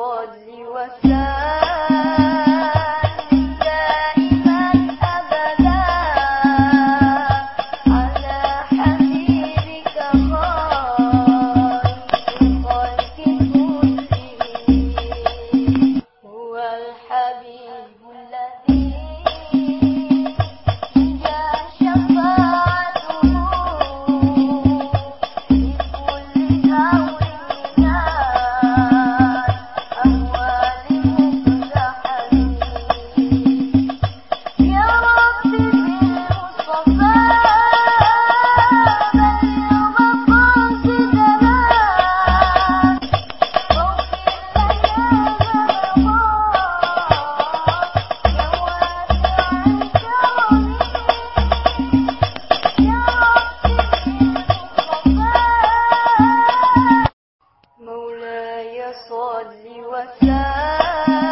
الضال وسائر يصلي وسلم.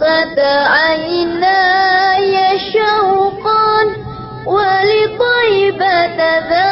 شوقة عيناي شوقا ولطيبة ذا